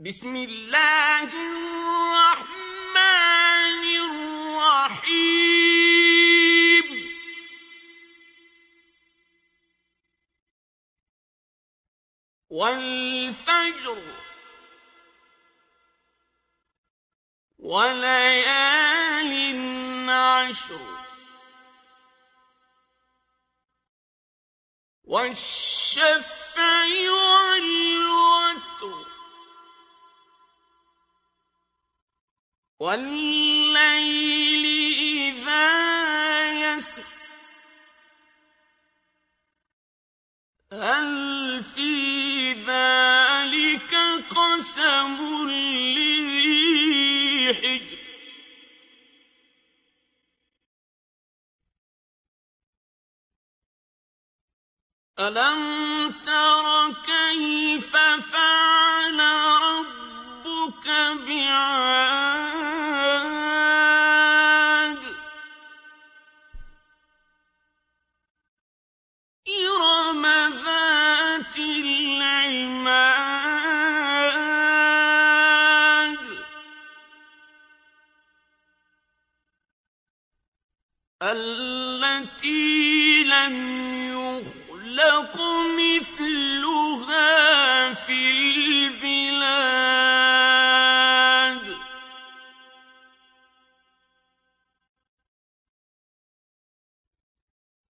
بسم الله الرحمن الرحيم. والفجر وليال عشر والشفع والوتر وَاللَّيْلِ إِذَا يَسْرِ. هَلْ فِي ذَٰلِكَ قَسَمٌ لِّذِي حِجْرٍ؟ أَلَمْ تَرَ كَيْفَ فَعَلَ رَبُّكَ بِعَادٍ؟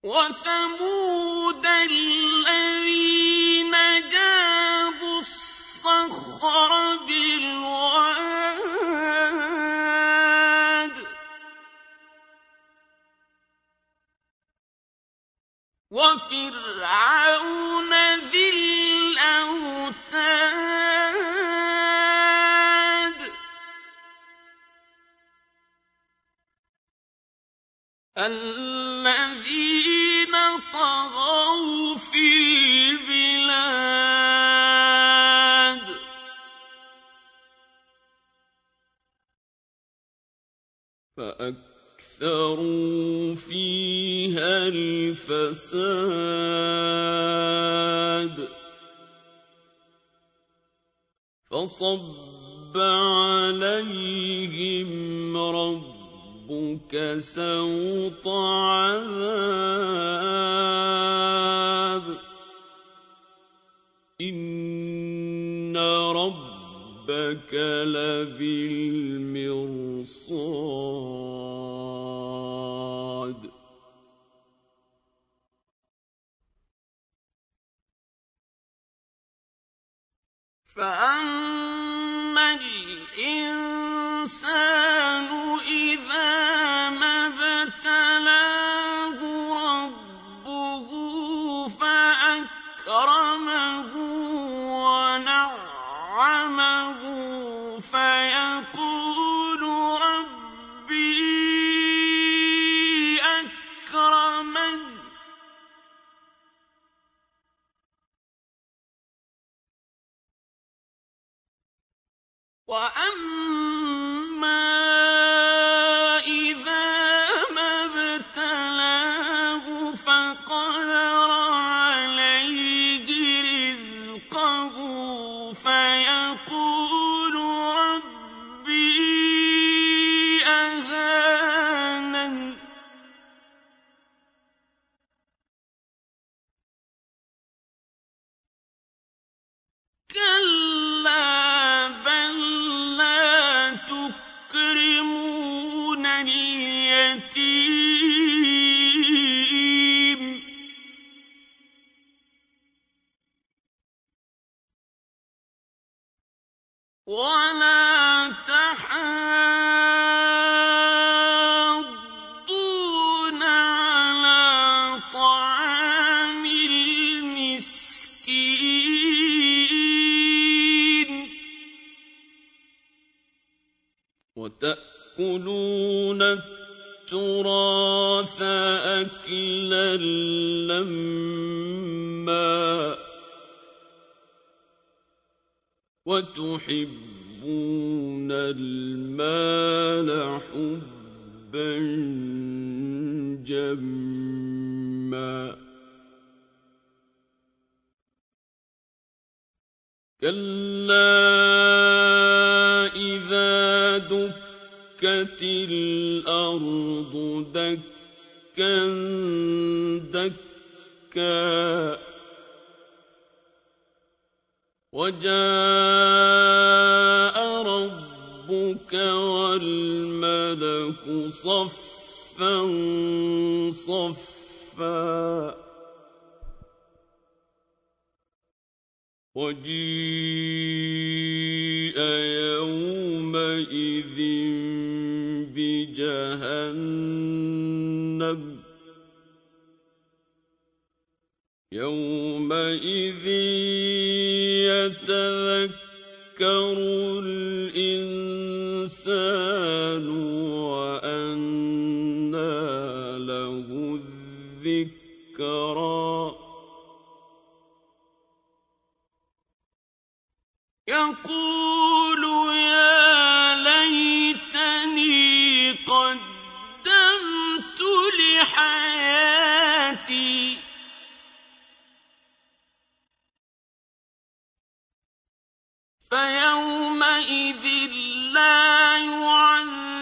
وَثَمُودَ الَّذِينَ جَابُوا الصَّخْرَ بِالْوَادِ وَفِرْعَوْنَ الَّذِينَ طَغَوْا فِي الْبِلَادِ. فَأَكْثَرُوا فِيهَا الْفَسَادَ. فَصَبَّ عَلَيْهِمْ رَبُّكَ سَوْطَ عَذَابٍ. إِنَّ رَبَّكَ لَبِالْمِرْصَادِ. فَأَمَّا الْإِنسَانُ فَيَقُولُ رَبِّي أَكْرَمَنِ. وَأَمَّا إِذَا مَا ابْتَلَاهُ فَقَدَرَ عَلَيْهِ رِزْقَهُ فَيَقُولُ وَلَا تَحَاضُّونَ عَلَىٰ طَعَامِ الْمِسْكِينِ وَتَأْكُلُونَ التُّرَاثَ أَكْلًا لَّمًّا وتحبون المال حبا جما. كلا إذا دكت الأرض دكا دكا. وَجَاءَ رَبُّكَ وَالْمَلَكُ صَفًّا صَفًّا وَجِيءَ يَوْمَئِذٍ بِجَهَنَّمَ ۚ يَوْمَئِذٍ يَتَذَكَّرُ الْإِنسَانُ وَأَنَّىٰ لَهُ الذِّكْرَىٰ. يَقُولُ يَا لَيْتَنِي قَدَّمْتُ لِحَيَاتِي فَيَوْمَئِذٍ لَّا يُعَذِّبُ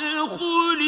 وَادْخُلِي